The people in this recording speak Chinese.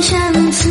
相思